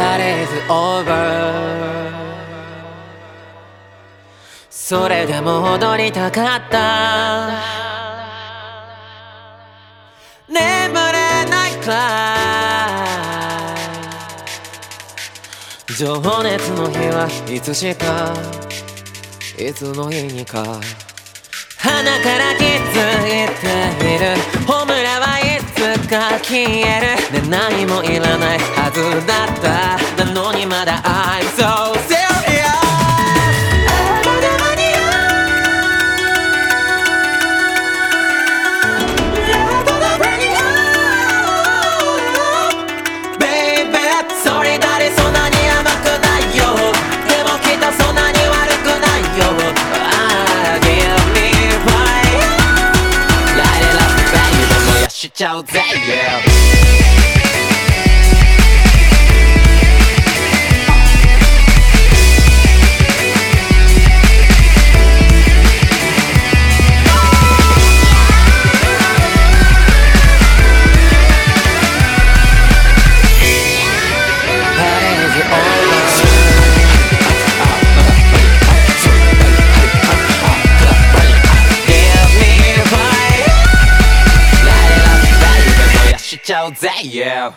Party's over それでも踊りたかった。眠れないくらい情熱の日はいつしか。いつの日にか。鼻から気づいている。消える。で何もいらないはずだった。なのにまだ Ciao, Zay. Yeah. all day, yeah.